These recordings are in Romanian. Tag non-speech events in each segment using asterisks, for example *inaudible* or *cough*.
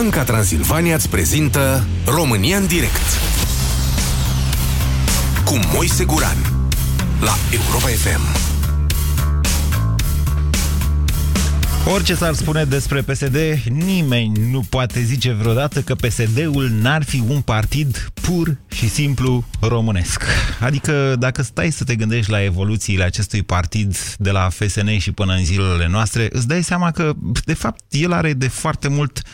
Banca Transilvania îți prezintă România în direct cu Moise Guran la Europa FM. Orice s-ar spune despre PSD, nimeni nu poate zice vreodată că PSD-ul n-ar fi un partid pur și simplu românesc. Adică dacă stai să te gândești la evoluțiile acestui partid de la FSN și până în zilele noastre, îți dai seama că, de fapt, el are de foarte mult uh,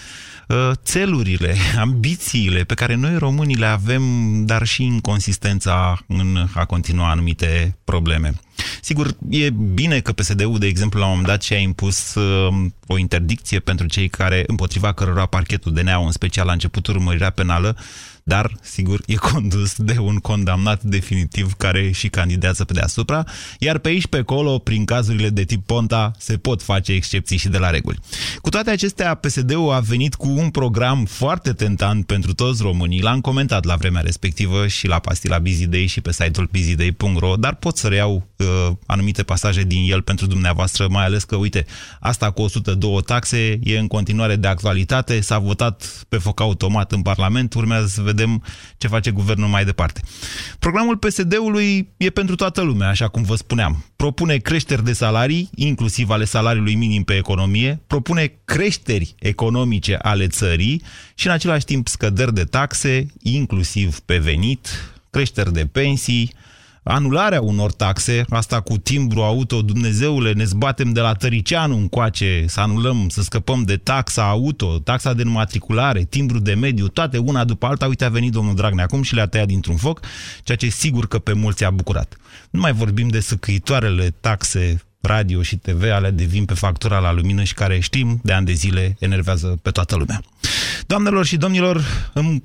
țelurile, *laughs* ambițiile pe care noi românii le avem, dar și inconsistența în a continua anumite probleme. Sigur, e bine că PSD-ul, de exemplu, la un moment dat și-a impus uh, o interdicție pentru cei care, împotriva cărora parchetul DNA, în special la începutul urmărirea penală, dar, sigur, e *laughs* condus de un condamnat definitiv care și candidează pe deasupra, iar pe aici, pe acolo, prin cazurile de tip Ponta, se pot face excepții și de la reguli. Cu toate acestea, PSD-ul a venit cu un program foarte tentant pentru toți românii, l-am comentat la vremea respectivă și la pastila Bizidei și pe site-ul bizidei.ro, dar pot să reiau uh, anumite pasaje din el pentru dumneavoastră, mai ales că, uite, asta cu 102 taxe e în continuare de actualitate, s-a votat pe foc automat în Parlament, urmează să vedem ce face guvernul mai departe. Programul PSD-ului e pentru toată lumea, așa cum vă spuneam. Propune creșteri de salarii, inclusiv ale salariului minim pe economie, propune creșteri economice ale țării și în același timp scăderi de taxe, inclusiv pe venit, creșteri de pensii, anularea unor taxe, asta cu timbru auto, Dumnezeule, ne zbatem de la Tăricianu încoace, să anulăm, să scăpăm de taxa auto, taxa de înmatriculare, timbru de mediu, toate una după alta. Uite, a venit domnul Dragnea acum și le-a tăiat dintr-un foc, ceea ce sigur că pe mulți a bucurat. Nu mai vorbim de săcăitoarele taxe radio și TV, ale de vin pe factura la lumină și care știm de ani de zile enervează pe toată lumea. Doamnelor și domnilor, îmi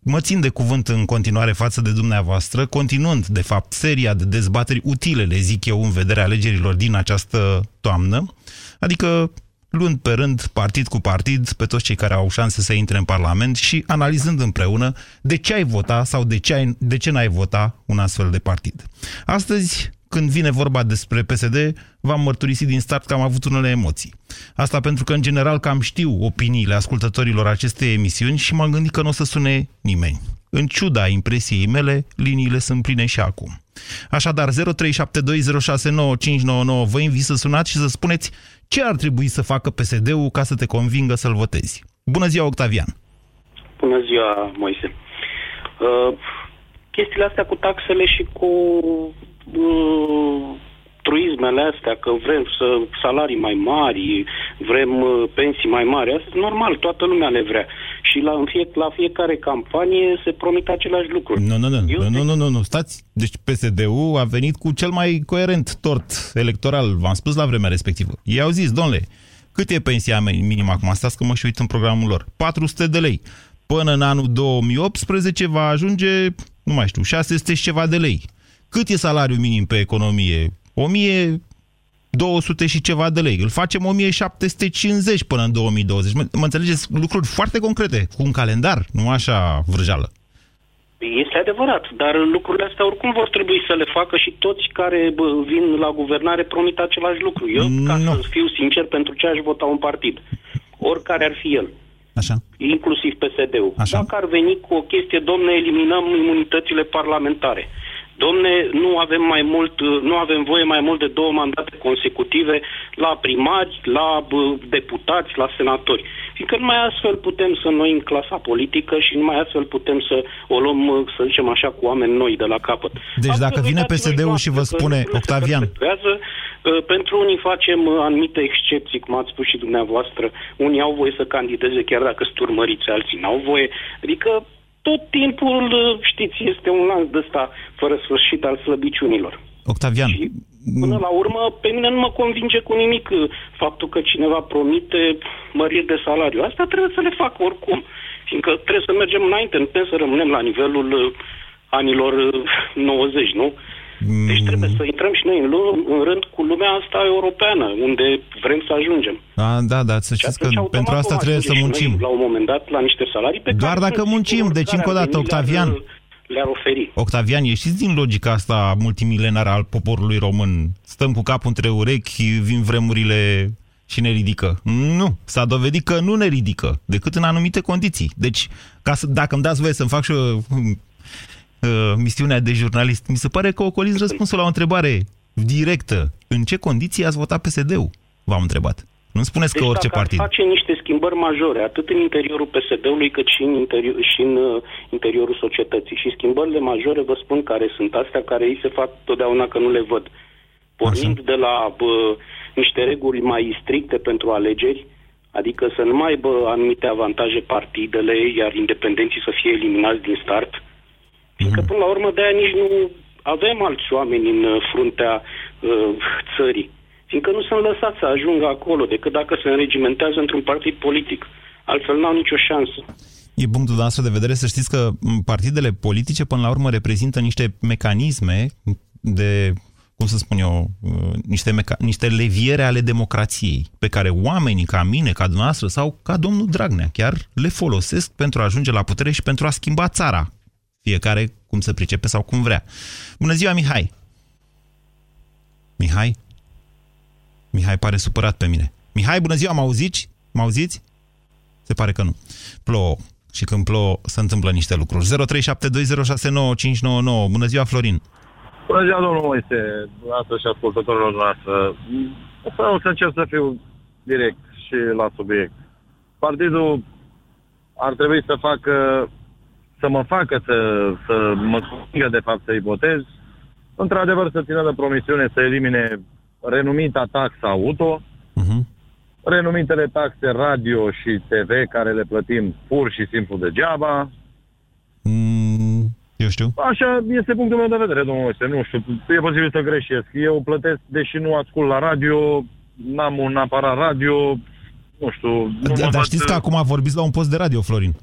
mă țin de cuvânt în continuare față de dumneavoastră, continuând, de fapt, seria de dezbateri utile, le zic eu, în vederea alegerilor din această toamnă, adică luând pe rând, partid cu partid, pe toți cei care au șanse să intre în Parlament și analizând împreună de ce ai vota sau de ce, ai, de ce n-ai vota un astfel de partid. Astăzi când vine vorba despre PSD, v-am mărturisit din start că am avut unele emoții. Asta pentru că, în general, cam știu opiniile ascultătorilor acestei emisiuni și m-am gândit că nu o să sune nimeni. În ciuda impresiei mele, liniile sunt pline și acum. Așadar, 0372069599 vă invit să sunați și să spuneți ce ar trebui să facă PSD-ul ca să te convingă să-l votezi. Bună ziua, Octavian! Bună ziua, Moise! Uh, chestiile astea cu taxele și cu uh, truismele astea, că vrem să salarii mai mari, vrem uh, pensii mai mari, asta e normal, toată lumea le vrea. Și la, în fie, la fiecare campanie se promit același lucru. Nu, nu, nu, Eu nu, nu, nu, nu, stați. Deci PSD-ul a venit cu cel mai coerent tort electoral, v-am spus la vremea respectivă. Ei au zis, domnule, cât e pensia minimă acum? Stați că mă și uit în programul lor. 400 de lei. Până în anul 2018 va ajunge, nu mai știu, 600 și ceva de lei. Cât e salariul minim pe economie? 1200 și ceva de lei. Îl facem 1750 până în 2020. Mă, mă înțelegeți? Lucruri foarte concrete, cu un calendar, nu așa vrăjală. Este adevărat, dar lucrurile astea oricum vor trebui să le facă și toți care bă, vin la guvernare promit același lucru. Eu, ca no. să fiu sincer, pentru ce aș vota un partid, oricare ar fi el. Așa. Inclusiv PSD-ul. Așa. Dacă ar veni cu o chestie, domne, eliminăm imunitățile parlamentare domne, nu avem mai mult, nu avem voie mai mult de două mandate consecutive la primari, la deputați, la senatori. Fiindcă numai astfel putem să noi în clasa politică și numai astfel putem să o luăm, să zicem așa, cu oameni noi de la capăt. Deci Astfel, dacă vine PSD-ul și vă spune, Octavian... Pentru unii facem anumite excepții, cum ați spus și dumneavoastră. Unii au voie să candideze chiar dacă sunt urmăriți, alții n-au voie. Adică tot timpul, știți, este un lanț de ăsta fără sfârșit al slăbiciunilor. Octavian. Și până la urmă, pe mine nu mă convinge cu nimic faptul că cineva promite măriri de salariu. Asta trebuie să le facă oricum, fiindcă trebuie să mergem înainte, nu putem să rămânem la nivelul anilor 90, nu? Deci trebuie să intrăm și noi în, în rând cu lumea asta europeană, unde vrem să ajungem. A, da, da, să știți că pentru asta trebuie să muncim. La un moment dat, la niște salarii pe Doar care dacă muncim, deci încă o dată, Octavian. Le-ar oferi. Octavian, ieșiți din logica asta multimilenară al poporului român. Stăm cu capul între urechi, vin vremurile și ne ridică. Nu, s-a dovedit că nu ne ridică, decât în anumite condiții. Deci, ca să, dacă îmi dați voie să-mi fac și o uh, misiunea de jurnalist, mi se pare că ocoliți răspunsul la o întrebare directă. În ce condiții ați votat PSD-ul? V-am întrebat. Nu spuneți deci că orice partid. face niște schimbări majore, atât în interiorul PSD-ului, cât și în, interior, și în uh, interiorul societății. Și schimbările majore, vă spun care sunt astea, care îi se fac totdeauna că nu le văd. Pornind Așa. de la bă, niște reguli mai stricte pentru alegeri, adică să nu mai aibă anumite avantaje partidele, iar independenții să fie eliminați din start. Fiindcă, mm. până la urmă, de aia nici nu avem alți oameni în uh, fruntea uh, țării fiindcă nu sunt lăsați să ajungă acolo, decât dacă se înregimentează într-un partid politic. Altfel n-au nicio șansă. E punctul nostru de vedere să știți că partidele politice, până la urmă, reprezintă niște mecanisme de cum să spun eu, uh, niște, meca- niște leviere ale democrației, pe care oamenii ca mine, ca dumneavoastră sau ca domnul Dragnea chiar le folosesc pentru a ajunge la putere și pentru a schimba țara. Fiecare cum se pricepe sau cum vrea. Bună ziua, Mihai! Mihai? Mihai pare supărat pe mine. Mihai, bună ziua, mă auziți? Mă auziți? Se pare că nu. Plouă. Și când plouă, se întâmplă niște lucruri. 0372069599. Bună ziua, Florin. Bună ziua, domnul Moise, dumneavoastră și ascultătorilor noastre. O să încerc să fiu direct și la subiect. Partidul ar trebui să facă, să mă facă să, să mă convingă de fapt să ipotez, într-adevăr să țină de promisiune să elimine renumita taxa auto, uh-huh. renumitele taxe radio și TV care le plătim pur și simplu degeaba. Mm, eu știu. Așa este punctul meu de vedere, domnul Moise. Nu știu, e posibil să greșesc. Eu plătesc, deși nu ascult la radio, n-am un aparat radio, nu știu... Nu da, dar știți că acum vorbiți la un post de radio, Florin.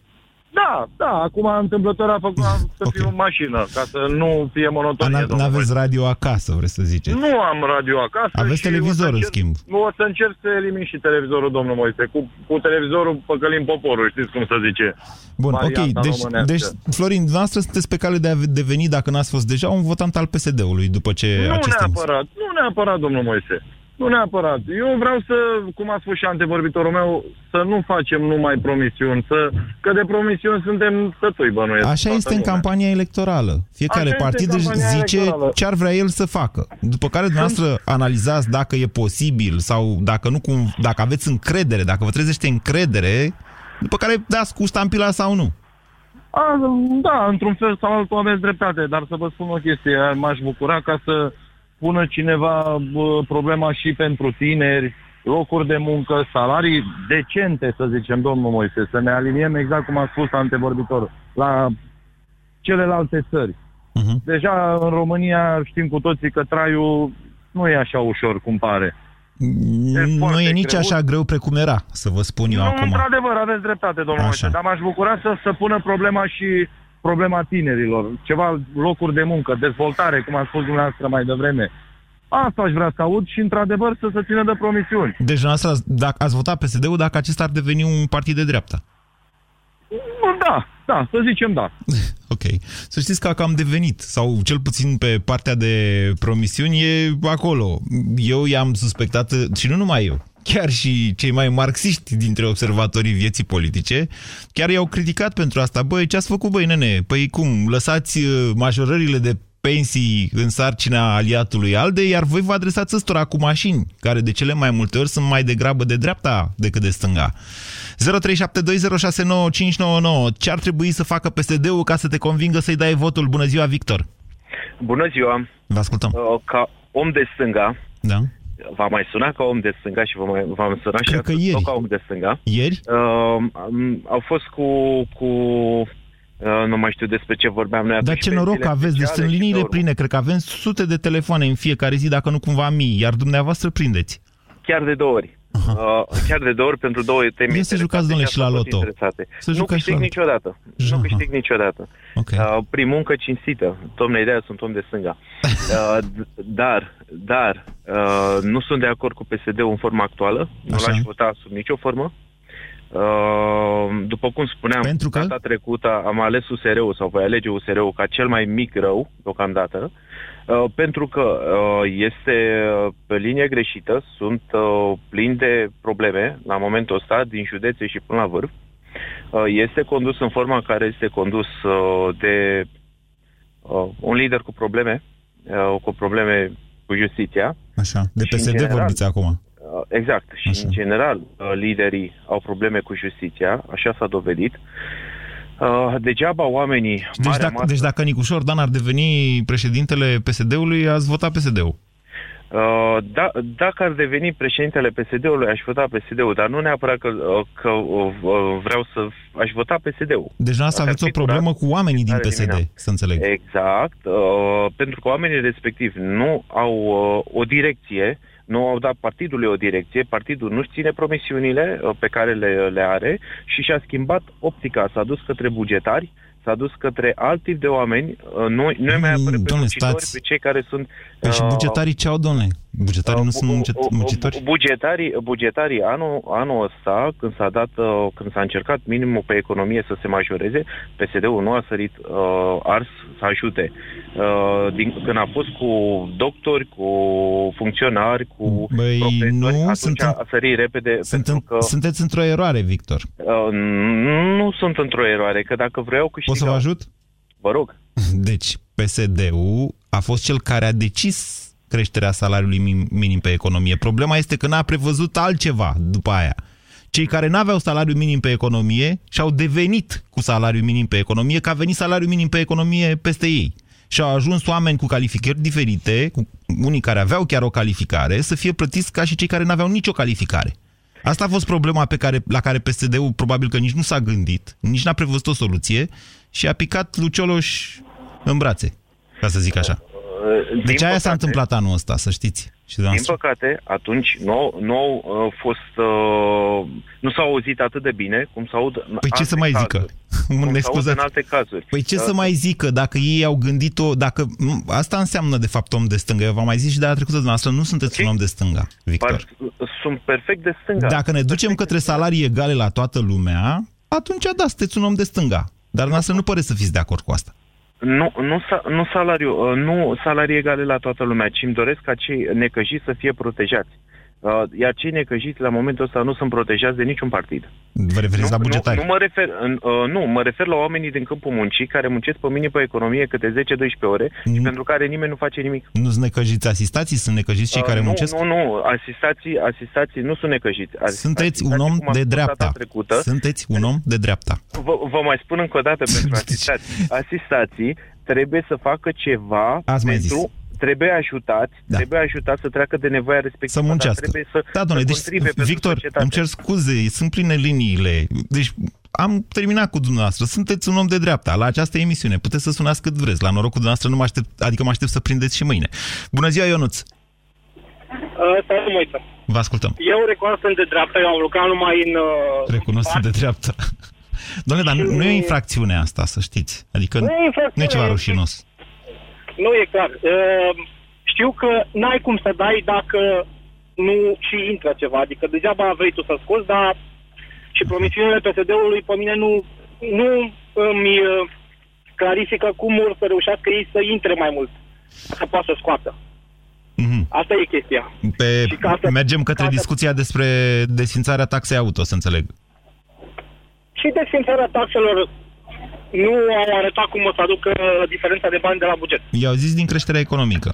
Da, da, acum întâmplător a făcut să okay. fiu în mașină, ca să nu fie monotonie. Nu aveți radio acasă, vreți să ziceți? Nu am radio acasă. Aveți televizor, în schimb. Nu, o să încerc să elimin și televizorul, domnul Moise. Cu, cu televizorul păcălim poporul, știți cum se zice. Bun, Marianta ok. Deci, deci, Florin, dumneavoastră sunteți pe cale de a deveni, dacă n-ați fost deja, un votant al PSD-ului după ce Nu aceste neapărat, nu neapărat, domnul Moise. Nu neapărat. Eu vreau să, cum a spus și antevorbitorul meu, să nu facem numai promisiuni, să, că de promisiuni suntem sătui bănuiesc. Așa este lumea. în campania electorală. Fiecare Așa partid își zice electorală. ce ar vrea el să facă. După care dumneavoastră Sunt... analizați dacă e posibil sau dacă, nu, cum, dacă aveți încredere, dacă vă trezește încredere, după care dați cu stampila sau nu. A, da, într-un fel sau altul aveți dreptate, dar să vă spun o chestie, m-aș bucura ca să pună cineva bă, problema și pentru tineri, locuri de muncă, salarii decente, să zicem, domnul Moise, să ne aliniem exact cum a spus antevorbitor, la celelalte țări. Uh-huh. Deja în România știm cu toții că traiul nu e așa ușor cum pare. E nu e nici greu. așa greu precum era, să vă spun eu nu, acum. într-adevăr, aveți dreptate, domnul Moise, dar m-aș bucura să, să pună problema și problema tinerilor, ceva locuri de muncă, dezvoltare, cum a spus dumneavoastră mai devreme. Asta aș vrea să aud și, într-adevăr, să se țină de promisiuni. Deci, dumneavoastră, dacă ați votat PSD-ul dacă acesta ar deveni un partid de dreapta? Da, da, să zicem da. *laughs* Ok. Să știți că am devenit, sau cel puțin pe partea de promisiuni e acolo. Eu i-am suspectat, și nu numai eu, chiar și cei mai marxiști dintre observatorii vieții politice, chiar i-au criticat pentru asta. Băi, ce ați făcut, băi, nene? Păi cum, lăsați uh, majorările de pensii în sarcina aliatului ALDE, iar voi vă adresați ăstora cu mașini, care de cele mai multe ori sunt mai degrabă de dreapta decât de stânga. 0372069599. Ce ar trebui să facă PSD-ul ca să te convingă să-i dai votul? Bună ziua, Victor! Bună ziua! Vă ascultăm! Uh, ca om de stânga, da? V-am mai sunat ca om de stânga și v-am, v-am sunat Cred și că ieri. ca om de stânga. Ieri? Uh, au fost cu, cu uh, nu mai știu despre ce vorbeam noi. Dar ce noroc aveți, deci sunt liniile pline, cred că avem sute de telefoane în fiecare zi, dacă nu cumva mii, iar dumneavoastră prindeți. Chiar de două ori. Uh, chiar de două ori pentru două teme E să jucați, domnule, și la loto. Să nu câștig la... niciodată. Aha. Nu câștig niciodată. Okay. Uh, prin muncă cinstită. Domnule, ideea sunt om de stânga. *laughs* Uh, dar, dar, uh, nu sunt de acord cu PSD-ul în forma actuală. Nu l-aș vota sub nicio formă. Uh, după cum spuneam, Pentru că? data trecută am ales USR-ul sau voi alege USR-ul ca cel mai mic rău, deocamdată, uh, pentru că uh, este uh, pe linie greșită, sunt uh, plini de probleme la momentul ăsta, din județe și până la vârf. Uh, este condus în forma în care este condus uh, de uh, un lider cu probleme, uh, cu probleme cu justiția. Așa, de Și, în PSD general, vorbiți acum. Uh, Exact. Și, Așa. în general, uh, liderii au probleme cu justiția, așa s-a dovedit. Uh, Degeaba oamenii... Deci marea dacă, masă- deci dacă Nicușor Dan ar deveni președintele PSD-ului, ați votat PSD-ul. Uh, da, dacă ar deveni președintele PSD-ului, aș vota PSD-ul, dar nu neapărat că, uh, că uh, uh, vreau să... Aș vota PSD-ul. Deci noastră Asta ar aveți o fi problemă curat, cu oamenii din ar PSD, elimina. să înțeleg. Exact, uh, pentru că oamenii respectivi nu au uh, o direcție, nu au dat partidului o direcție, partidul nu-și ține promisiunile uh, pe care le, le are și și-a schimbat optica, s-a dus către bugetari, s-a dus către alt tip de oameni, uh, nu, nu e mai Mm, apără pe domnule, muncitori, stați. pe cei care sunt... Păi și uh, bugetarii ce au, domnule? Bugetarii nu Uh, sunt bu- muncet- bu- bu- muncitori? Bugetarii, bugetarii anul, anul ăsta, când s-a dat, uh, când s-a încercat minimul pe economie să se majoreze, PSD-ul nu a sărit uh, ars să ajute. Uh, din, când a fost cu doctori, cu funcționari, cu Băi, profesori, nu, atunci sunt în- a sărit repede Sunt pentru în, că Sunteți într-o eroare, Victor. uh, nu sunt într-o eroare, că dacă vreau câștigau... Pot să vă ajut? Vă rog. *laughs* Deci, PSD-ul a fost cel care a decis creșterea salariului min- minim pe economie. Problema este că n-a prevăzut altceva după aia. Cei care n-aveau salariu minim pe economie și-au devenit cu salariu minim pe economie, că a venit salariu minim pe economie peste ei. Și au ajuns oameni cu calificări diferite, cu unii care aveau chiar o calificare, să fie plătiți ca și cei care n-aveau nicio calificare. Asta a fost problema pe care, la care PSD-ul probabil că nici nu s-a gândit, nici n-a prevăzut o soluție și a picat Lucioloș în brațe, ca să zic așa. Uh, din Deci aia s-a păcate- întâmplat anul ăsta, să știți. Și Din dumneavoastră. păcate, atunci nu, au- nu au uh, fost, uh, nu s-au auzit atât de bine cum s-au Păi ce să mai zică? *laughs* Cum Mă s-au în scuzați. alte cazuri. Păi ce Uh, să mai zică dacă ei au gândit-o, dacă... m, Asta înseamnă de fapt om de stânga. Eu v-am mai zis și de la trecută dumneavoastră, nu sunteți Ok. un om de stânga, Victor. par- Sunt perfect de stânga. Dacă ne ducem Perfect către de stânga. salarii egale la toată lumea, atunci da, sunteți un om de stânga. Dar dumneavoastră nu pare să fiți de acord cu asta. Nu, nu, sa- nu, salariu, uh, nu salarii egale la toată lumea, ci îmi doresc ca cei necăjiți să fie protejați. Uh, Iar cei necăjiți la momentul ăsta nu sunt protejați de niciun partid. Vă referiți la bugetari. Nu, nu, mă refer, în- uh, nu, mă refer la oamenii din câmpul muncii care muncesc pe mine pe economie câte 10-12 ore și Mm. pentru care nimeni nu face nimic. Nu sunt necăjiți asistații, sunt necăjiți cei Uh, care nu, muncesc? Nu, nu, asistații, asistații nu sunt necăjiți. Asistații, Sunteți un asistații, om cum am de spus data dreapta. Trecută, Sunteți un om de dreapta. vă, vă mai spun încă o dată *laughs* pentru asistații. Asistații trebuie să facă ceva Ați mai pentru... Trebuie ajutați, Da. trebuie ajutați să treacă de nevoia respectivă, Să muncească. dar trebuie să, Da, domnule, să deci, contribuie pentru Victor, societate. îmi cer scuze, sunt pline liniile. Deci, am terminat cu dumneavoastră. Sunteți un om de dreapta la această emisiune. Puteți să sunați cât vreți. La norocul dumneavoastră nu mă aștept, adică mă aștept să prindeți și mâine. Bună ziua, Ionuț! Salut, Moise. Vă ascultăm. Eu recunosc sunt de dreapta, eu am lucrat numai în... Uh, Recunosc sunt de dreapta. Domnule, dar nu, nu e o infracțiune asta, să știți. Adică Nu e infracțiune. nu e ceva rușinos. Nu e clar. Uh, știu că n-ai cum să dai dacă nu și intră ceva. Adică degeaba vrei tu să scoți, dar și promisiunile PSD-ului pe mine nu, nu îmi uh, clarifică cum vor să reușească ei să intre mai mult. Să poată să scoată. Mhm. Asta e chestia. Pe, Și ca să- mergem către ca să- discuția despre desfințarea taxei auto, să înțeleg. Și desfințarea taxelor nu au arătat cum o să aducă diferența de bani de la buget. I-au zis din creșterea economică.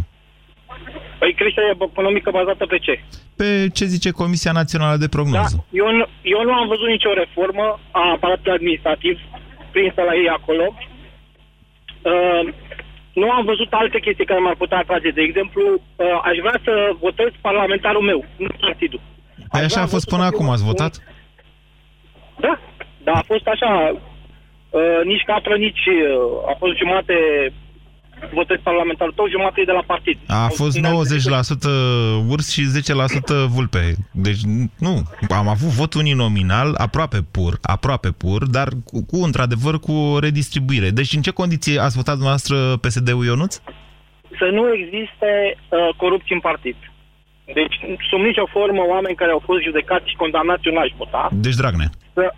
Păi creșterea economică bazată pe ce? Pe ce zice Comisia Națională de Da, Prognoză. eu, nu, eu nu am văzut nicio reformă a aparatului administrativ prinsă la ei acolo. Uh, nu am văzut alte chestii care m-ar putea atrage. De exemplu, uh, aș vrea să votez parlamentarul meu, nu partidul. Păi Aș așa vrea a fost votul până să fie acum, un- ați votat? Da, dar a fost așa, uh, nici capră, nici uh, a fost jumate votez parlamentarul tău, jumate e de la partid. A fost 90% urs și 10% vulpe. Deci nu, am avut vot uninominal, aproape pur, aproape pur, dar cu, cu într-adevăr cu o redistribuire. Deci în ce condiții ați votat dumneavoastră PSD-ul Ionuț? Să nu existe uh, corupție în partid. Deci, sub nicio formă, oameni care au fost judecați și condamnați, eu n-aș vota. Deci Dragnea. să,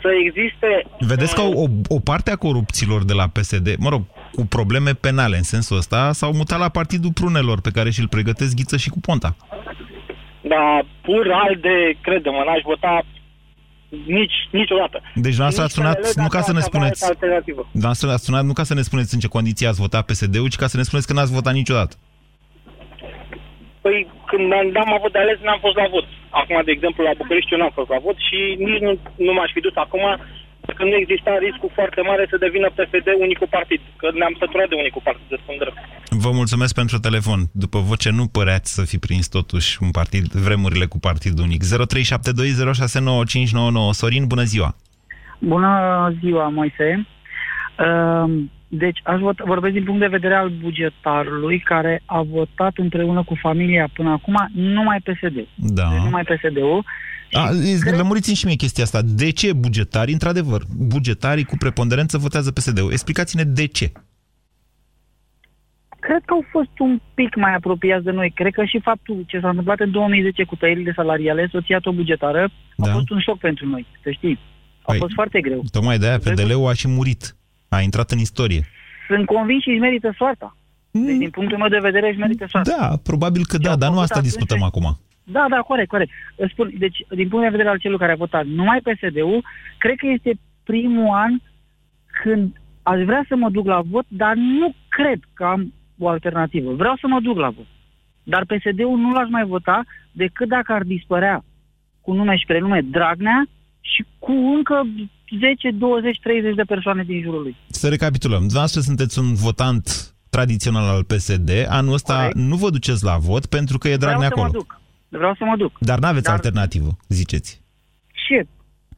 să existe... Vedeți că o, o parte a corupților de la PSD, mă rog, cu probleme penale în sensul ăsta, s-au mutat la Partidul Prunelor, pe care și-l pregătesc Ghiță și cu Ponta. Da, pur alde, credem, n-aș vota nici, niciodată. Deci noastră ați sunat nu ca să ne spuneți... Noastră ați sunat nu ca să ne spuneți în ce condiții ați votat PSD-ul, ci ca să ne spuneți că n-ați votat niciodată. Păi când am avut de ales, n-am fost la vot. Acum, de exemplu, la București eu n-am fost la vot și nici nu, nu m-aș fi dus acum că nu exista riscul foarte mare să devină PSD unicul partid, că ne-am săturat de unicul partid, de spun drept. Vă mulțumesc pentru telefon. După voce nu păreați să fi prins totuși un partid, vremurile cu partid unic. 0372069599. Sorin, bună ziua! Bună ziua, Moise! Ehm, deci, aș vota, vorbesc din punct de vedere al bugetarului, care a votat împreună cu familia până acum numai PSD. Da. Deci numai PSD-ul. A, cred... Lămuriți-mi și mie chestia asta. De ce bugetarii, într-adevăr, bugetarii cu preponderență votează PSD-ul? Explicați-ne de ce. Cred că au fost un pic mai apropiați de noi. Cred că și faptul ce s-a întâmplat în 2010 cu tăierile salariale, soția bugetară, da. a fost un șoc pentru noi, să știi. A păi, fost foarte greu. Tocmai de-aia PDL-ul a și murit. A intrat în istorie. Sunt convins și își merită soarta. Deci, mm. din punctul meu de vedere, își merită soarta. Da, probabil că da, dar nu asta discutăm acum. Da, da, corect, corect. Spun, deci, din punct de vedere al celui care a votat numai PSD-ul, cred că este primul an când aș vrea să mă duc la vot, dar nu cred că am o alternativă. Vreau să mă duc la vot. Dar PSD-ul nu l-aș mai vota decât dacă ar dispărea cu nume și prenume Dragnea și cu încă 10, 20, 30 de persoane din jurul lui. Să recapitulăm. Dumneavoastră sunteți un votant tradițional al PSD. Anul ăsta Corect. nu vă duceți la vot pentru că e Dragnea acolo. Să mă duc. Vreau să mă duc. Dar n-aveți Dar... alternativă, ziceți. Ce?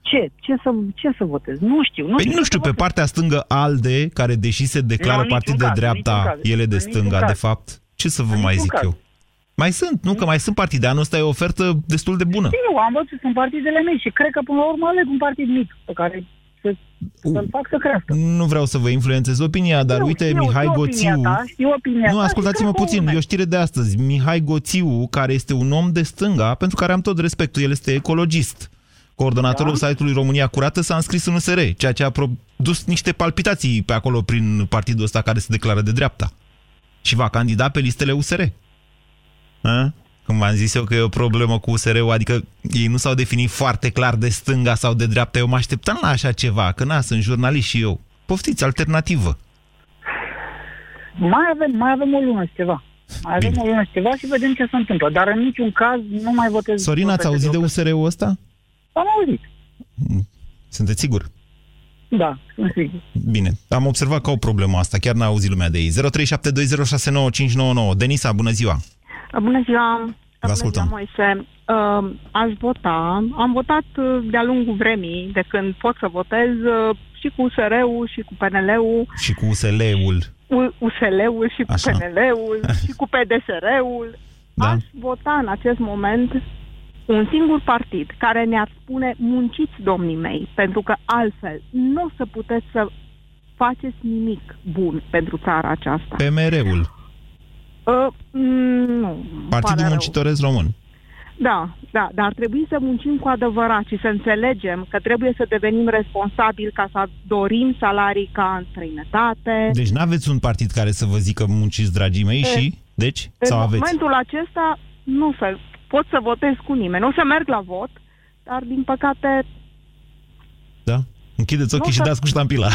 Ce? Ce să, ce să votez? Nu știu. Nu păi știu, nu știu, pe partea stângă ALDE, care deși se declară partid de caz, dreapta, ele de stânga, de fapt, ce să vă mai zic caz. eu? Mai sunt, nu? Că mai sunt partide. Anul ăsta e o ofertă destul de bună. Eu am văzut, sunt partidele mici și cred că până la urmă aleg un partid mic pe care să, să-l fac să crească. Nu vreau să vă influențez opinia, dar eu, uite, eu, Mihai eu Goțiu... Ta, opinia nu, ascultați-mă puțin, e o știre de astăzi. Mihai Goțiu, care este un om de stânga, pentru care am tot respectul, el este ecologist. Coordonatorul da? site-ului România Curată s-a înscris în USR, ceea ce a produs niște palpitații pe acolo prin partidul ăsta care se declară de dreapta. Și va candida pe listele USR. A? Când v-am zis eu că e o problemă cu USR-ul, adică ei nu s-au definit foarte clar de stânga sau de dreapta, eu mă așteptam la așa ceva, că na, sunt jurnalist și eu. Poftiți, alternativă. Mai avem, mai avem o lună și ceva. Mai avem Bine. o lună și ceva și vedem ce se întâmplă. Dar în niciun caz nu mai votez... Sorin, ați auzit de USR-ul ăsta? Am auzit. Sunteți sigur? Da, sunt sigur. Bine, am observat că au problemă asta, chiar n-a auzit lumea de ei. 0372069599. Denisa, bună ziua! Bună ziua! Vă ascultăm. Bună ziua, Moise. Uh, aș vota. Am votat uh, de-a lungul vremii, de când pot să votez, uh, și cu USR-ul, și cu PNL-ul. Și cu USL-ul. USL-ul și cu Așa. PNL-ul, *laughs* și cu PDSR-ul. Da. Aș vota în acest moment un singur partid care ne-ar spune munciți, domnii mei, pentru că altfel nu o să puteți să faceți nimic bun pentru țara aceasta. PMR-ul. Uh, nu. Partidul Muncitoresc Român. Da, da, dar ar trebui să muncim cu adevărat și să înțelegem că trebuie să devenim responsabili ca să dorim salarii ca în străinătate. Deci nu aveți un partid care să vă zică munciți, dragii mei, e, și? Deci? În sau aveți? momentul acesta nu să pot să votez cu nimeni. Nu să merg la vot, dar din păcate... Da? Închideți ochii nu și să... dați cu ștampila.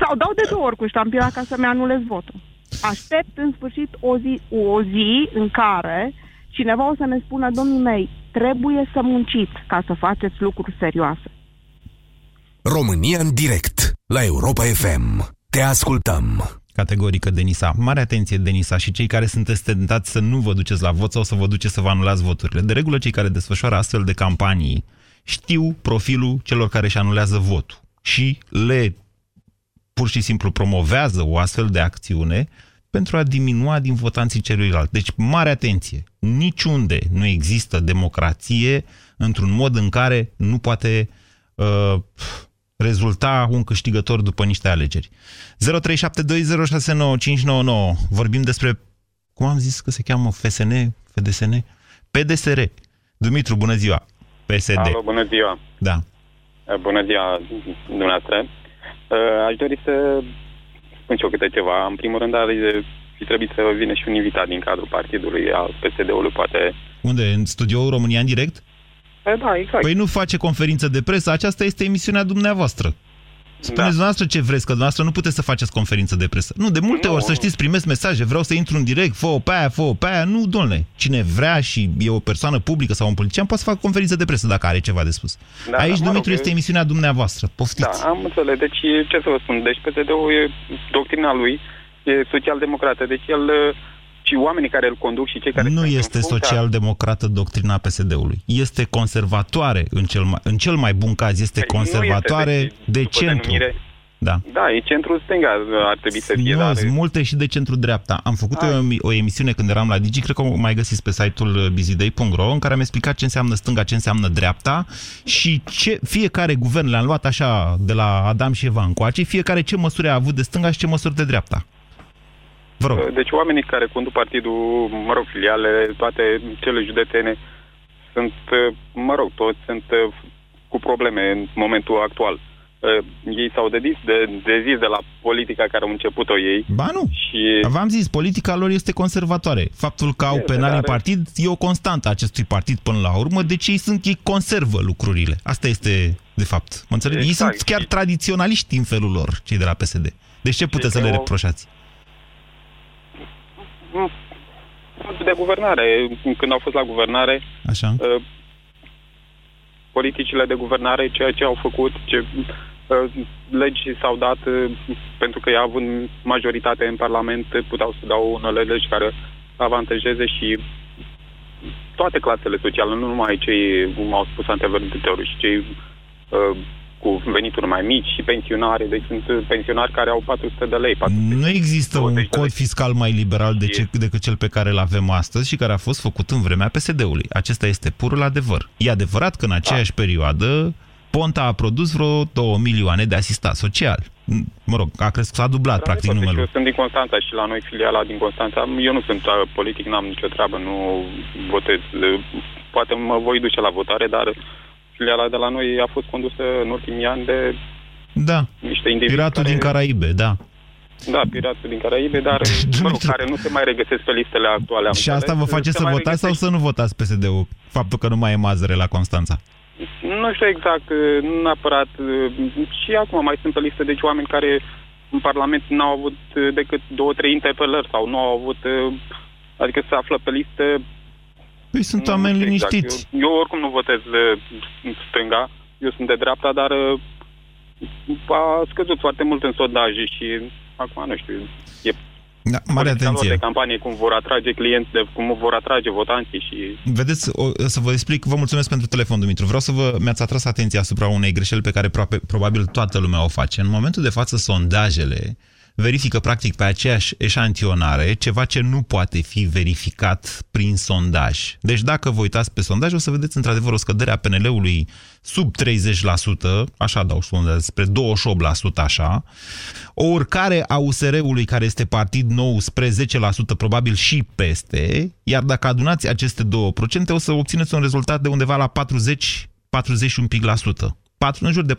Sau dau de două ori cu ștampila ca să-mi anulez votul. Aștept în sfârșit o zi, o zi în care cineva o să ne spună, domnii mei, trebuie să munciți ca să faceți lucruri serioase. România în direct, la Europa FM. Te ascultăm. Categorică, Denisa. Mare atenție, Denisa, și cei care sunteți tentați să nu vă duceți la vot sau să vă duceți să vă anulați voturile. De regulă, cei care desfășoară astfel de campanii știu profilul celor care își anulează votul și le pur și simplu promovează o astfel de acțiune pentru a diminua din votanții celuilalt. Deci, mare atenție! Niciunde nu există democrație într-un mod în care nu poate uh, rezulta un câștigător după niște alegeri. 0372069599. Vorbim despre, cum am zis că se cheamă, FSN, FDSN? PDSR. Dumitru, bună ziua! PSD. Alo, bună ziua! Da. Bună ziua, dumneavoastră. Aș dori să spun și eu câte ceva. În primul rând, ar fi trebuit să vină și un invitat din cadrul partidului al PSD-ului, poate. Unde? În studioul România în direct? Da, exact. Păi nu face conferință de presă, aceasta este emisiunea dumneavoastră. Spuneți da. dumneavoastră ce vreți, că dumneavoastră nu puteți să faceți conferință de presă. Nu, de multe nu, ori, să știți, primesc mesaje, vreau să intru în direct, fă-o pe aia, fă-o pe aia. Nu, domnule, cine vrea și e o persoană publică sau un politician, poate să facă conferință de presă dacă are ceva de spus. Da, Aici, da, Dumitru, rog, este emisiunea dumneavoastră. Poftiți. Da, am înțeles. Deci, ce să vă spun, deci PSD-ul e doctrina lui, e social-democrată, deci el și oamenii care îl conduc și cei care... Nu este social-democrată doctrina PSD-ului. Este conservatoare, în cel mai, în cel mai bun caz, este păi conservatoare este, deci, de centru. Denumire, da. Da, e centrul stânga ar trebui să fie. Nu, sunt multe și de centru dreapta. Am făcut o, o emisiune când eram la Digi, cred că o mai găsiți pe site-ul bizidei.ro, în care am explicat ce înseamnă stânga, ce înseamnă dreapta și ce fiecare guvern le-am luat așa de la Adam și Eva încoace, fiecare ce măsuri a avut de stânga și ce măsuri de dreapta. Vă rog. Deci oamenii care conduc partidul, mă rog, filiale, toate cele județene, sunt, mă rog, toți sunt cu probleme în momentul actual. Uh, ei s-au dedis de, de zis de la politica care au început-o ei. Ba nu, și... v-am zis, politica lor este conservatoare. Faptul că au este, penali în partid e o constantă acestui partid până la urmă, deci ei sunt, ei conservă lucrurile. Asta este, de fapt. Mă înțeleg? Exact. Ei sunt chiar tradiționaliști în felul lor, cei de la PSD. Deci ce puteți să le reproșați? De guvernare. Când au fost la guvernare, Așa. Uh, politicile de guvernare, ceea ce au făcut, ce legi s-au dat pentru că i-a avut majoritate în Parlament, puteau să dau unele legi care avantajeze și toate clasele sociale, nu numai cei, cum au spus antevorbitorii, și cei uh, cu venituri mai mici și pensionare, deci sunt pensionari care au 400 de lei. 400 nu există un cod fiscal mai liberal de ce, decât cel pe care îl avem astăzi și care a fost făcut în vremea PSD-ului. Acesta este purul adevăr. E adevărat că în aceeași da. perioadă Ponta a produs vreo 2 milioane de asistat social. Mă rog, a crescut, s-a dublat, da, practic, numărul. Eu sunt din Constanța și la noi filiala din Constanța. Eu nu sunt uh, politic, n-am nicio treabă, nu votez. Poate mă voi duce la votare, dar filiala de la noi a fost condusă în ultimii ani de da. niște indivizi Piratul care... din Caraibe, da. Da, piratul din Caraibe, dar *laughs* mă rog, care nu se mai regăsesc pe listele actuale. Și asta vă face să votați sau să nu votați PSD-ul? Faptul că nu mai e mazăre la Constanța. Nu știu exact, nu neapărat. Și acum mai sunt pe listă deci oameni care în Parlament n-au avut decât două, trei interpelări sau nu au avut, adică se află pe listă. Păi sunt oameni exact. liniștiți. Exact. Eu, eu oricum nu votez în stânga, eu sunt de dreapta, dar a scăzut foarte mult în sondaje și acum nu știu, e da, mare atenție. de campanie, cum vor atrage clienți, de, cum vor atrage votanții și... Vedeți, o, să vă explic, vă mulțumesc pentru telefon, Dumitru. Vreau să vă, mi-ați atras atenția asupra unei greșeli pe care probabil toată lumea o face. În momentul de față, sondajele verifică practic pe aceeași eșantionare ceva ce nu poate fi verificat prin sondaj. Deci dacă vă uitați pe sondaj, o să vedeți într-adevăr o scădere a PNL-ului sub 30%, așa dau sondaj, spre 28% așa, o urcare a USR-ului care este partid nou spre 10%, probabil și peste, iar dacă adunați aceste 2%, o să obțineți un rezultat de undeva la 40 40 un pic la sută în jur de 40%.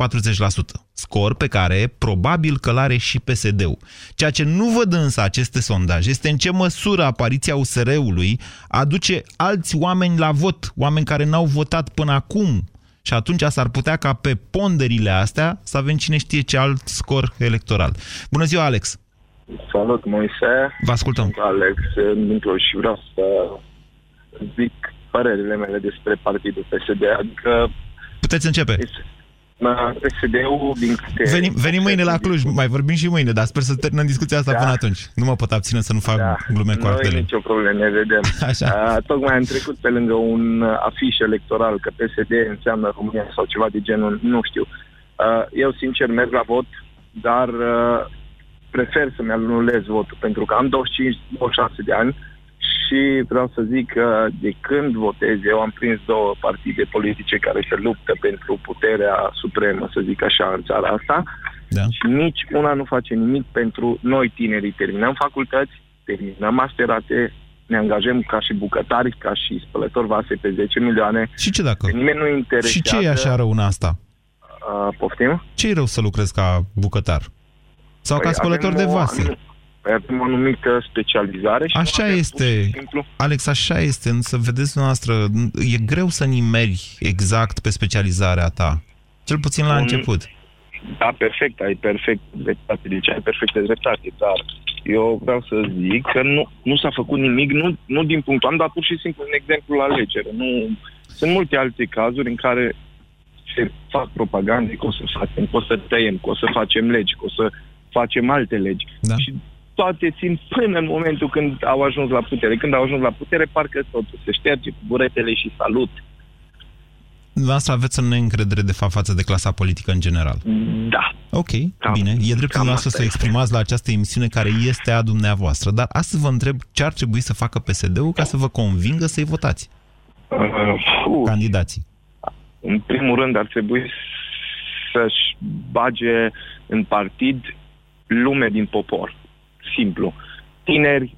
Scor pe care probabil că l-are și PSD-ul. Ceea ce nu văd însă aceste sondaje este în ce măsură apariția USR-ului aduce alți oameni la vot, oameni care n-au votat până acum. Și atunci s-ar putea ca pe ponderile astea să avem cine știe ce alt scor electoral. Bună ziua, Alex! Salut, Moise! Vă ascultăm! Sunt Alex din și vreau să zic părerile mele despre partidul PSD. Adică Puteți începe. Este, PSD-ul din câte... Venim, venim mâine la Cluj, mai vorbim și mâine, dar sper să terminăm discuția asta da. până atunci. Nu mă pot abține să nu fac da. glume cu artele. Nu nicio problemă, ne vedem. *laughs* Așa. Uh, tocmai am trecut pe lângă un afiș electoral că PSD înseamnă România sau ceva de genul, nu știu. Uh, eu, sincer, merg la vot, dar uh, prefer să-mi anulez votul, pentru că am 25-26 de ani, și vreau să zic că de când votez, eu am prins două partide politice care se luptă pentru puterea supremă, să zic așa, în țara asta. Da. Și nici una nu face nimic pentru noi tinerii. Terminăm facultăți, terminăm masterate, ne angajăm ca și bucătari, ca și spălători vase pe 10 milioane. Și ce dacă? Pe nimeni nu interesează. Și ce e așa rău în asta? Uh, poftim? ce e rău să lucrezi ca bucătar? Sau păi ca spălător de vase? O, Păi avem o anumită specializare. Și așa este, Alex, așa este. Însă, vedeți noastră, e greu să nimeri exact pe specializarea ta. Cel puțin la Un... început. Da, perfect, ai perfect dreptate. Deci ai perfecte dreptate, dar eu vreau să zic că nu, nu s-a făcut nimic, nu, nu din punctul, am dat pur și simplu un exemplu la alegere. Nu, sunt multe alte cazuri în care se fac propagande că o să facem, că o să tăiem, că o să facem legi, că o să facem alte legi. Da. Și toate țin până în momentul când au ajuns la putere. Când au ajuns la putere, parcă totul se șterge cu buretele și salut. Dumneavoastră aveți o neîncredere, de fapt, față de clasa politică în general. Da. Ok, cam, bine. E dreptul dumneavoastră să exprimați la această emisiune care este a dumneavoastră. Dar astăzi vă întreb ce ar trebui să facă PSD-ul ca să vă convingă să-i votați. Uh, Candidații. În primul rând ar trebui să-și bage în partid lume din popor simplu. Tineri,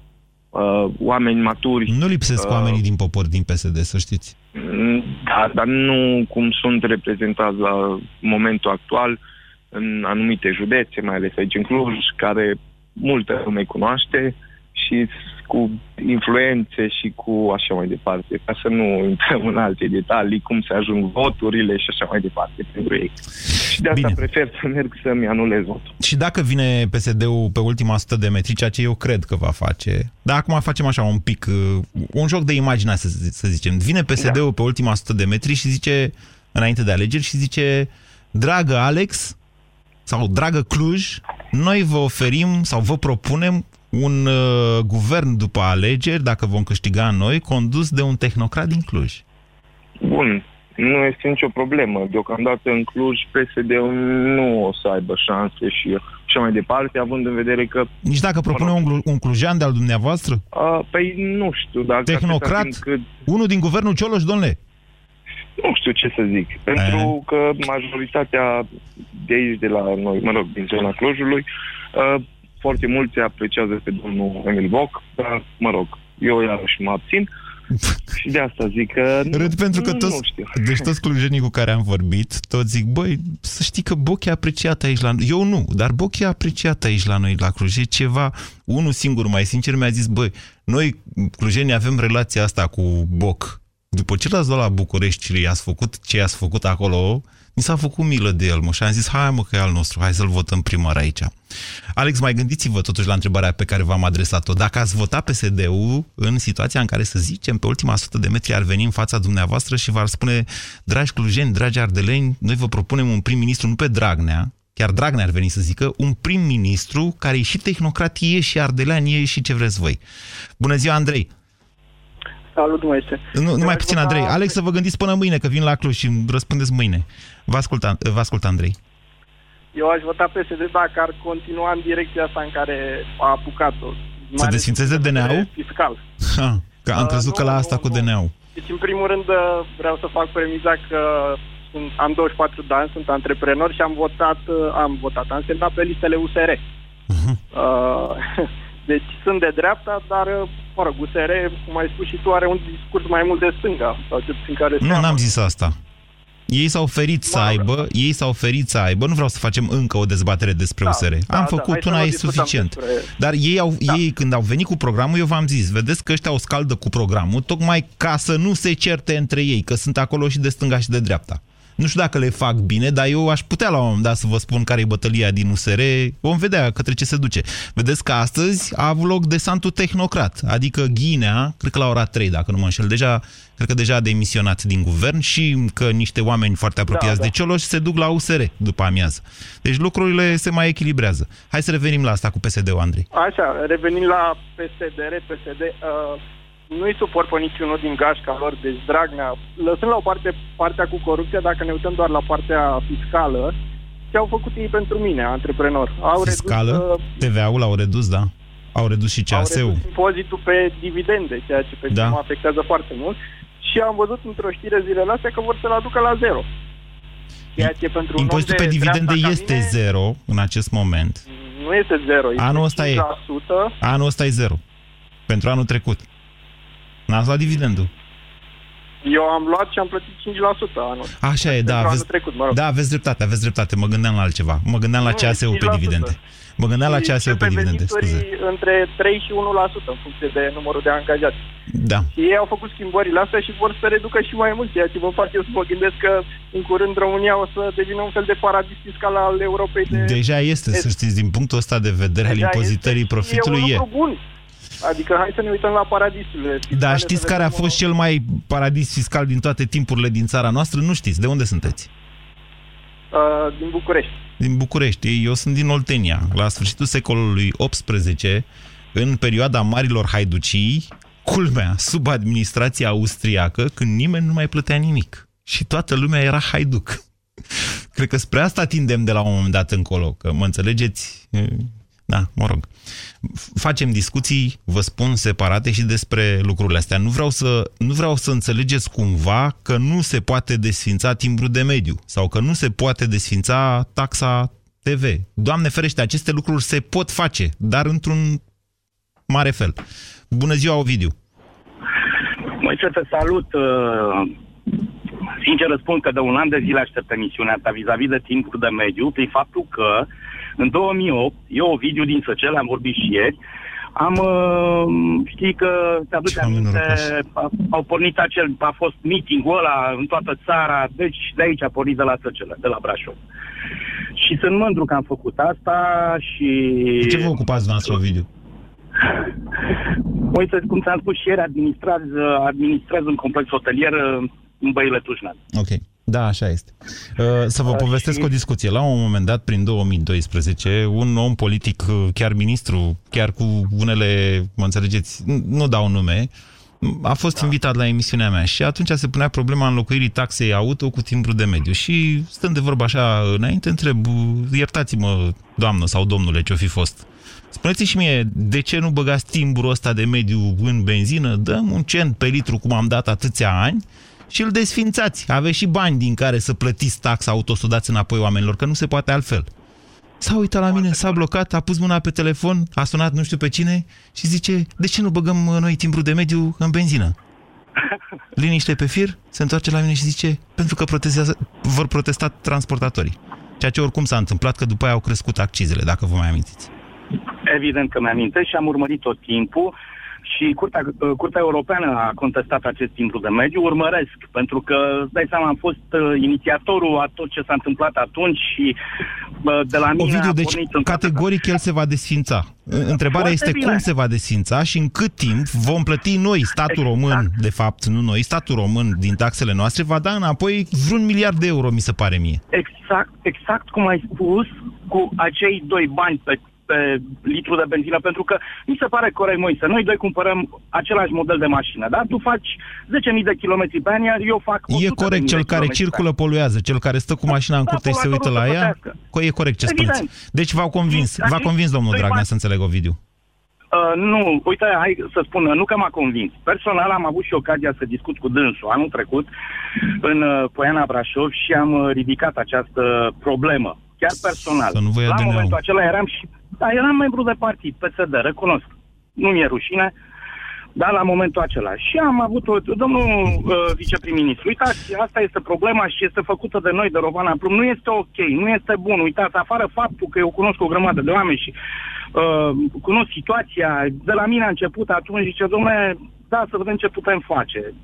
uh, oameni maturi. Nu lipsesc uh, oamenii din popor din PSD, să știți. Da, dar nu cum sunt reprezentați la momentul actual în anumite județe, mai ales aici în Cluj, care multă lume cunoaște și cu influențe și cu așa mai departe, ca să nu intrăm în alte detalii, cum se ajung voturile și așa mai departe pentru ei. Și de asta Bine. prefer să merg să-mi anulez votul. Și dacă vine PSD-ul pe ultima 100 de metri, ceea ce eu cred că va face, dar acum facem așa un pic, uh, un joc de imagine, să, să zicem. Vine PSD-ul da. pe ultima 100 de metri și zice, înainte de alegeri, și zice, dragă Alex, sau dragă Cluj, noi vă oferim sau vă propunem un uh, guvern după alegeri, dacă vom câștiga noi, condus de un tehnocrat din Cluj. Bun, nu este nicio problemă. Deocamdată în Cluj PSD nu o să aibă șanse și așa mai departe, având în vedere că... Nici dacă propune un, un clujean de-al dumneavoastră? A, păi nu știu. Dacă Tehnocrat? Cât... Unul din guvernul Cioloș, domnule? Nu știu ce să zic. Pentru e? că majoritatea de aici, de la noi, mă rog, din zona Clujului, uh, foarte mulți apreciază pe domnul Emil Boc, dar, mă rog, eu iarăși mă abțin. *laughs* și de asta zic că... Râd pentru că toți, deci toți clujenii cu care am vorbit, toți zic, băi, să știi că Boc e apreciat aici la noi. Eu nu, dar Boc e apreciat aici la noi, la Cluj. E ceva, unul singur, mai sincer, mi-a zis, băi, noi clujenii avem relația asta cu Boc. După ce l-ați luat la București și i-ați făcut ce i-ați făcut acolo, mi s-a făcut milă de el, mă, și am zis, hai mă, că e al nostru, hai să-l votăm primar aici. Alex, mai gândiți-vă totuși la întrebarea pe care v-am adresat-o. Dacă ați vota PSD-ul în situația în care, să zicem, pe ultima sută de metri ar veni în fața dumneavoastră și v-ar spune, dragi clujeni, dragi ardeleni, noi vă propunem un prim-ministru, nu pe Dragnea, chiar Dragnea ar veni să zică, un prim-ministru care e și tehnocratie, și ardelean, e și ce vreți voi. Bună ziua, Andrei! Salut, este. Nu, nu mai puțin, Andrei. Alex, să vă gândiți până mâine, că vin la Cluj și răspundeți mâine. Vă ascult, vă ascult Andrei. Eu aș vota PSD dacă ar continua în direcția asta în care a apucat-o. Să desfințeze DNA-ul? Fiscal. Ha, că am uh, crezut uh, că la asta nu, cu DNA-ul. Deci, în primul rând, uh, vreau să fac premiza că sunt, am 24 de ani, sunt antreprenor și am votat, uh, am votat, am semnat pe listele USR. Uh-huh. Uh, *laughs* deci sunt de dreapta, dar, mă rog, USR, cum ai spus și tu, are un discurs mai mult de stânga. Sau ce prin care nu, n-am zis asta. Ei s-au oferit să aibă, ei s-au oferit să aibă, nu vreau să facem încă o dezbatere despre da, USR. Da, Am da, făcut, da, una e suficient. Despre... Dar ei, au, da. ei, când au venit cu programul, eu v-am zis, vedeți că ăștia o scaldă cu programul, tocmai ca să nu se certe între ei, că sunt acolo și de stânga și de dreapta. Nu știu dacă le fac bine, dar eu aș putea la un moment dat să vă spun care e bătălia din USR. Vom vedea către ce se duce. Vedeți că astăzi a avut loc desantul tehnocrat, adică Ghinea, cred că la ora 3, dacă nu mă înșel, deja, cred că deja a demisionat din guvern și că niște oameni foarte apropiați da, da. de Cioloș se duc la USR după amiază. Deci lucrurile se mai echilibrează. Hai să revenim la asta cu PSD-ul, Andrei. Așa, revenim la PSD, PSD. Uh nu-i suport pe niciunul din gașca lor, deci Dragnea, lăsând la o parte partea cu corupția, dacă ne uităm doar la partea fiscală, ce au făcut ei pentru mine, antreprenor? Au Fiscală? Redus, uh, TVA-ul au redus, da. Au redus și CAS-ul. Au redus impozitul pe dividende, ceea ce pe da. mă afectează foarte mult. Și am văzut într-o știre zilele astea că vor să-l aducă la zero. Ceea ce pentru Impozitul pe dividende este mine, zero în acest moment. Nu este zero, este anul ăsta 5%. E. Anul ăsta e zero. Pentru anul trecut. N-ați luat dividendul. Eu am luat și am plătit 5% anul. Așa e, da. Aveți, trecut, mă rog. Da, aveți dreptate, aveți dreptate. Mă gândeam la altceva. Mă gândeam la CSU pe dividende. Mă gândeam la CSU pe dividende, scuze. între 3 și 1% în funcție de numărul de angajați. Da. Și ei au făcut schimbările astea și vor să reducă și mai mult, ceea ce vă fac eu să mă gândesc că în curând România o să devină un fel de paradis fiscal al Europei. De... Deja este, să știți, din punctul ăsta de vedere Deja al impozitării profitului e. Un e. bun. Adică hai să ne uităm la paradisurile. Da, știți care a fost cel mai paradis fiscal din toate timpurile din țara noastră? Nu știți. De unde sunteți? Uh, din București. Din București. Eu sunt din Oltenia. La sfârșitul secolului XVIII, în perioada Marilor Haiducii, culmea, sub administrația austriacă, când nimeni nu mai plătea nimic. Și toată lumea era haiduc. *laughs* Cred că spre asta tindem de la un moment dat încolo, că mă înțelegeți? Da, mă rog. Facem discuții, vă spun, separate și despre lucrurile astea. Nu vreau să, nu vreau să înțelegeți cumva că nu se poate desfința timbru de mediu sau că nu se poate desfința taxa TV. Doamne ferește, aceste lucruri se pot face, dar într-un mare fel. Bună ziua, Ovidiu! Măi, să te salut! Uh, sincer răspund că de un an de zile aștept emisiunea ta vis-a-vis de timpul de mediu, prin faptul că în 2008, eu, Ovidiu din Săcel, am vorbit și ieri, am, uh, știi că, te aduce aminte, au pornit acel, a fost meeting-ul ăla în toată țara, deci de aici a pornit de la Săcele, de la Brașov. Și sunt mândru că am făcut asta și... Ce vă ocupați noastră, Ovidiu? Uite, cum ți-am spus și ieri, administrez, administrez un complex hotelier în Băile Tujnan. Ok. Da, așa este. Uh, să vă povestesc și... o discuție. La un moment dat, prin 2012, un om politic, uh, chiar ministru, chiar cu unele, mă înțelegeți, nu dau nume, a fost da. invitat la emisiunea mea și atunci se punea problema înlocuirii taxei auto cu timbru de mediu. Și stând de vorba așa înainte, întreb, iertați-mă, doamnă sau domnule, ce-o fi fost. Spuneți și mie, de ce nu băgați timbrul ăsta de mediu în benzină? Dăm un cent pe litru, cum am dat atâția ani, și îl desfințați. Aveți și bani din care să plătiți taxa auto, să dați înapoi oamenilor, că nu se poate altfel. S-a uitat la mine, s-a blocat, a pus mâna pe telefon, a sunat nu știu pe cine și zice, de ce nu băgăm noi timbru de mediu în benzină? *laughs* Liniște pe fir, se întoarce la mine și zice, pentru că protezează, vor protesta transportatorii. Ceea ce oricum s-a întâmplat, că după aia au crescut accizele, dacă vă mai amintiți. Evident că mi-amintesc și am urmărit tot timpul și Curtea, uh, Curtea Europeană a contestat acest timbru de mediu, urmăresc, pentru că, dai seama, am fost uh, inițiatorul a tot ce s-a întâmplat atunci și uh, de la mine Ovidiu, deci categoric el se va desfința. Întrebarea Foarte este bine. cum se va desfința și în cât timp vom plăti noi, statul exact. român, de fapt, nu noi, statul român din taxele noastre, va da înapoi vreun miliard de euro, mi se pare mie. Exact, exact cum ai spus, cu acei doi bani pe pe litru de benzină, pentru că mi se pare corect, Moise, noi doi cumpărăm același model de mașină, da? Tu faci 10.000 de kilometri pe an, iar eu fac E corect, cel care circulă poluează, cel care stă cu mașina în da, curte și se uită la ea, e corect ce Evident. spuneți. Deci v-au convins, v-a convins domnul Dragnea să înțeleg Ovidiu. Uh, nu, uite, hai să spun, nu că m-a convins. Personal am avut și ocazia să discut cu dânsul anul trecut în uh, Poiana Brașov și am uh, ridicat această problemă chiar personal. Să nu vă La momentul acela eram și... Da, eram membru de partid, PSD, recunosc. Nu mi-e rușine, dar la momentul acela. Și am avut, o, domnul uh, viceprim-ministru, uitați, asta este problema și este făcută de noi, de Rovana Plum, nu este ok, nu este bun, uitați, afară faptul că eu cunosc o grămadă de oameni și uh, cunosc situația, de la mine a început atunci, zice, domnule, da, să vedem ce putem face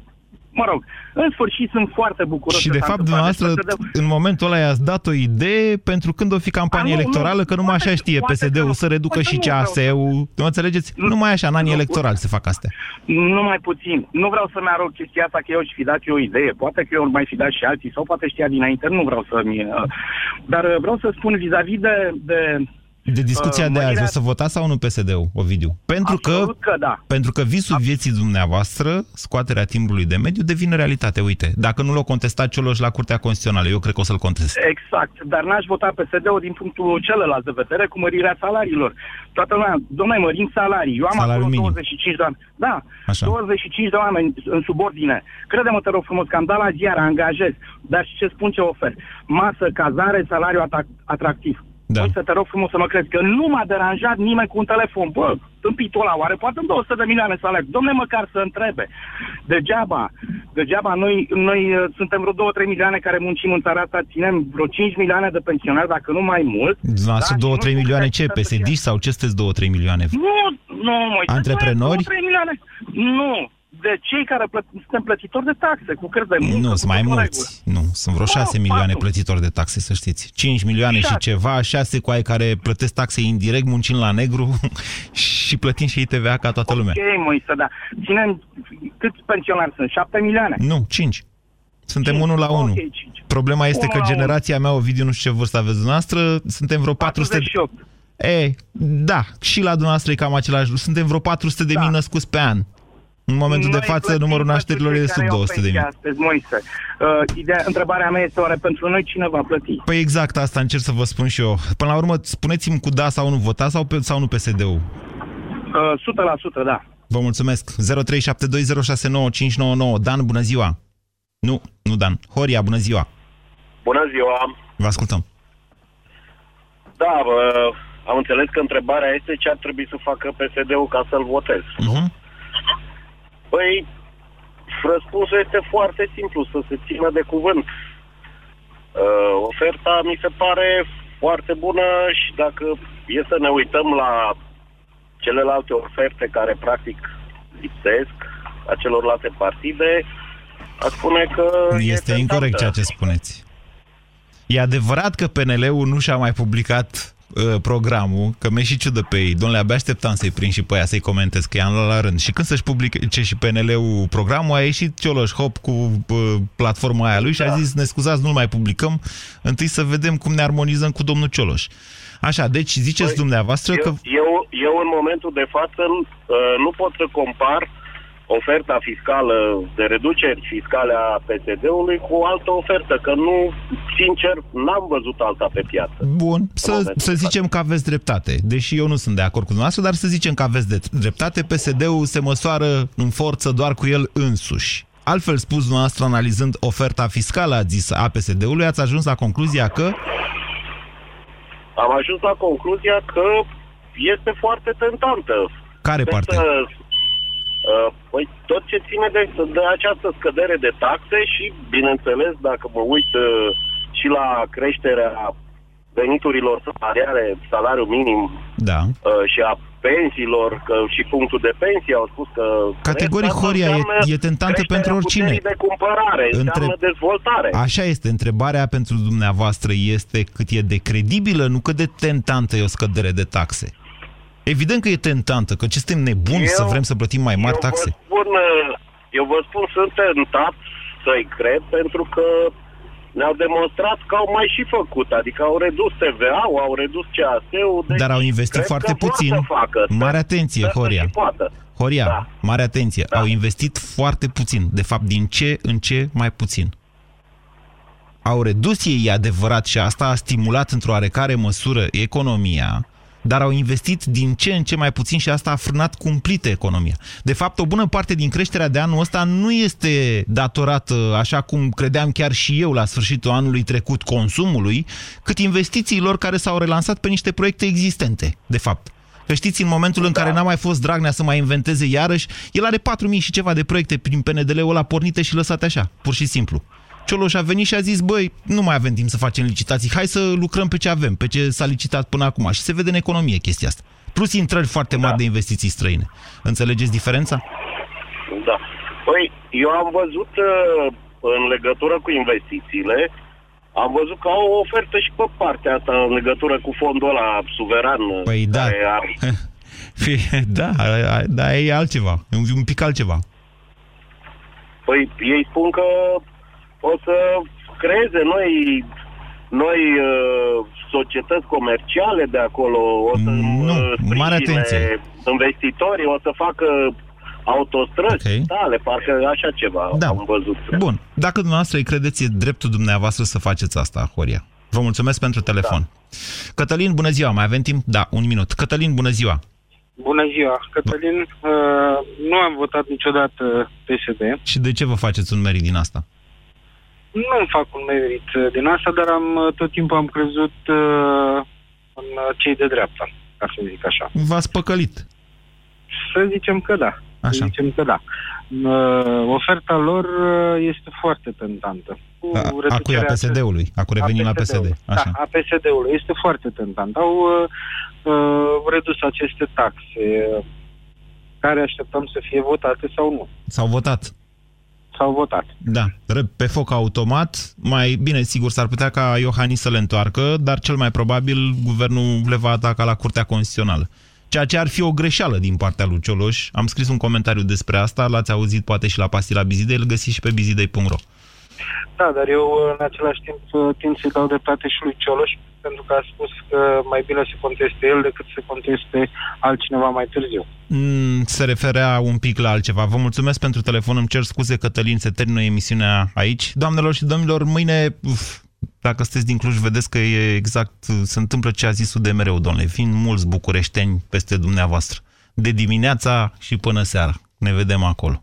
mă rog, în sfârșit sunt foarte bucuros. Și de fapt, dumneavoastră, de... în momentul ăla i-ați dat o idee pentru când o fi campanie A, nu, electorală, nu, că numai așa știe PSD-ul să reducă și CAS-ul. Nu înțelegeți? Nu, numai așa, în anii electorali se fac astea. Nu mai puțin. Nu vreau să-mi arăt chestia asta că eu și fi dat eu o idee. Poate că eu mai fi dat și alții sau poate știa dinainte. Nu vreau să-mi... Uh, dar uh, vreau să spun vis-a-vis -vis de, de de discuția uh, de azi, o să votați sau nu PSD-ul, Ovidiu? Pentru că, că, da. pentru că visul vieții dumneavoastră, scoaterea timbrului de mediu, devine realitate. Uite, dacă nu l-o contestat Cioloș la Curtea Constituțională, eu cred că o să-l contest. Exact, dar n-aș vota PSD-ul din punctul celălalt de vedere, cu mărirea salariilor. Toată lumea, domnule, mărim salarii. Eu am Salariul acolo 25 de oameni. Da, Așa. 25 de oameni în subordine. Crede-mă, te rog frumos, că am dat la ziar, angajez. Dar și ce spun ce ofer? Masă, cazare, salariu atractiv Da. Păi să te rog frumos să mă crezi că nu m-a deranjat nimeni cu un telefon. Bă, tâmpitul ăla, oare poate în 200 de milioane să aleg. Domne, măcar să întrebe. Degeaba, degeaba, noi, noi uh, suntem vreo 2-3 milioane care muncim în țara asta, ținem vreo 5 milioane de pensionari, dacă nu mai mult. Lasă da? 2-3 milioane ce? PSD sau ce sunteți 2-3 milioane? Nu, nu, mă, Antreprenori? 2-3 milioane. Nu, de cei care plă- suntem plătitori de taxe, cu cât de muncă. Nu, sunt mai mulți. Nu, sunt vreo 6 no, milioane 4. plătitori de taxe, să știți. 5 milioane 6. și ceva, 6 cu ai care plătesc taxe indirect, muncind la negru *laughs* și plătind și ITVA ca toată lumea. Ok, Moise, da. Ținem, câți pensionari sunt? 7 milioane? Nu, 5. Suntem 5. unul la 1. Okay, Problema este că generația mea, Ovidiu, nu știu ce vârstă aveți dumneavoastră, suntem vreo 400... 48. E, da, și la dumneavoastră e cam același lucru. Suntem vreo 400 de da. mii născuți pe an. În momentul Noi de față, numărul nașterilor e sub 200 de mii. Astăzi, Moise. Uh, ideea, întrebarea mea este oare pentru noi cine va plăti? Păi exact asta încerc să vă spun și eu. Până la urmă, spuneți-mi cu da sau nu vota sau, pe, sau nu PSD-ul? Uh, 100% da. Vă mulțumesc. 0372069599. Dan, bună ziua. Nu, nu Dan. Horia, bună ziua. Bună ziua. Vă ascultăm. Da, bă, am înțeles că întrebarea este ce ar trebui să facă PSD-ul ca să-l votez. Uh-huh. Păi, răspunsul este foarte simplu, să se țină de cuvânt. Uh, oferta mi se pare foarte bună și dacă e să ne uităm la celelalte oferte care practic lipsesc a celorlalte partide, a spune că... Este, este incorrect ceea ce spuneți. E adevărat că PNL-ul nu și-a mai publicat uh, programul, că mi-e și ciudă pe ei. Domnule, abia așteptam să-i prind și pe aia, să-i comentez, că i-am luat la rând. Și când să-și publice și PNL-ul programul, a ieșit Cioloș Hop cu uh, platforma aia lui și da. a zis, ne scuzați, nu mai publicăm, întâi să vedem cum ne armonizăm cu domnul Cioloș. Așa, deci ziceți păi, dumneavoastră eu, că... Eu, eu în momentul de față uh, nu pot să compar oferta fiscală de reduceri fiscale a PSD-ului cu o altă ofertă, că nu, sincer, n-am văzut alta pe piață. Bun, să, să zicem că aveți dreptate, deși eu nu sunt de acord cu dumneavoastră, dar să zicem că aveți de dreptate, PSD-ul se măsoară în forță doar cu el însuși. Altfel spus, dumneavoastră, analizând oferta fiscală, a zis, a PSD-ului, ați ajuns la concluzia că... Am ajuns la concluzia că este foarte tentantă. Care parte? Să, Uh, păi tot ce ține de, de această scădere de taxe și, bineînțeles, dacă mă uit uh, și la creșterea veniturilor salariale, salariul minim da. uh, și a pensiilor, că și punctul de pensie au spus că... Categoric, Horia, e, e tentantă pentru oricine. de cumpărare, Între... dezvoltare. Așa este, întrebarea pentru dumneavoastră este cât e de credibilă, nu cât de tentantă e o scădere de taxe. Evident că e tentantă, că ce suntem nebuni eu, să vrem să plătim mai mari taxe. Vă spun, eu vă spun, sunt tentat să-i cred, pentru că ne-au demonstrat că au mai și făcut, adică au redus TVA-ul, au redus CAS-ul. Deci Dar au investit foarte puțin. Facă, mare atenție, Horia. Horia, da. mare atenție. Da. Au investit foarte puțin. De fapt, din ce în ce mai puțin. Au redus ei, adevărat, și asta a stimulat într-o oarecare măsură economia, dar au investit din ce în ce mai puțin și asta a frânat cumplit economia. De fapt, o bună parte din creșterea de anul ăsta nu este datorată, așa cum credeam chiar și eu la sfârșitul anului trecut, consumului, cât investițiilor care s-au relansat pe niște proiecte existente, de fapt. Că știți, în momentul în care n-a mai fost Dragnea să mai inventeze iarăși, el are 4.000 și ceva de proiecte prin PNDL-ul ăla pornite și lăsate așa, pur și simplu. Cioloș a venit și a zis, băi, nu mai avem timp să facem licitații, hai să lucrăm pe ce avem, pe ce s-a licitat până acum. Și se vede în economie chestia asta. Plus intrări foarte mari da. de investiții străine. Înțelegeți diferența? Da. Păi, eu am văzut uh, în legătură cu investițiile, am văzut că au o ofertă și pe partea asta în legătură cu fondul ăla suveran. Păi da. Ar... *laughs* da, da, e altceva. E un pic altceva. Păi ei spun că o să creeze noi, noi uh, societăți comerciale de acolo, o să nu, uh, mare atenție. investitorii, o să facă autostrăzi, okay. tale, parcă așa ceva da. am văzut. Bun. Dacă dumneavoastră îi credeți, e dreptul dumneavoastră să faceți asta, Horia. Vă mulțumesc pentru telefon. Da. Cătălin, bună ziua. Mai avem timp? Da, un minut. Cătălin, bună ziua. Bună ziua. Cătălin, uh, nu am votat niciodată PSD. Și de ce vă faceți un merit din asta? Nu fac un merit uh, din asta, dar am uh, tot timpul am crezut uh, cei de dreapta, ca să zic așa. V-ați păcălit. Să zicem că da. Așa. Să zicem că da. Uh, oferta lor uh, este foarte tentantă. Cu a, a cui? A PSD-ului? A cu revenim la PSD. Așa. Da, a PSD-ului. Este foarte tentant. Au uh, uh, redus aceste taxe care așteptăm să fie votate sau nu. S-au votat. S-au votat. Da, pe foc automat, mai bine, sigur, s-ar putea ca Iohannis să le întoarcă, dar cel mai probabil guvernul le va ataca la Curtea Constituțională ceea ce ar fi o greșeală din partea lui Cioloș. Am scris un comentariu despre asta, l-ați auzit poate și la pastila Bizidei, îl găsiți și pe bizidei.ro. Da, dar eu în același timp tind să-i dau dreptate și lui Cioloș, pentru că a spus că mai bine să conteste el decât să conteste altcineva mai târziu. Mm, se referea un pic la altceva. Vă mulțumesc pentru telefon, îmi cer scuze, Cătălin, se termină emisiunea aici. Doamnelor și domnilor, mâine uf, dacă sunteți din Cluj, vedeți că e exact, se întâmplă ce a zis UDMR-ul, domnule. Vin mulți bucureșteni peste dumneavoastră. De dimineața și până seara. Ne vedem acolo.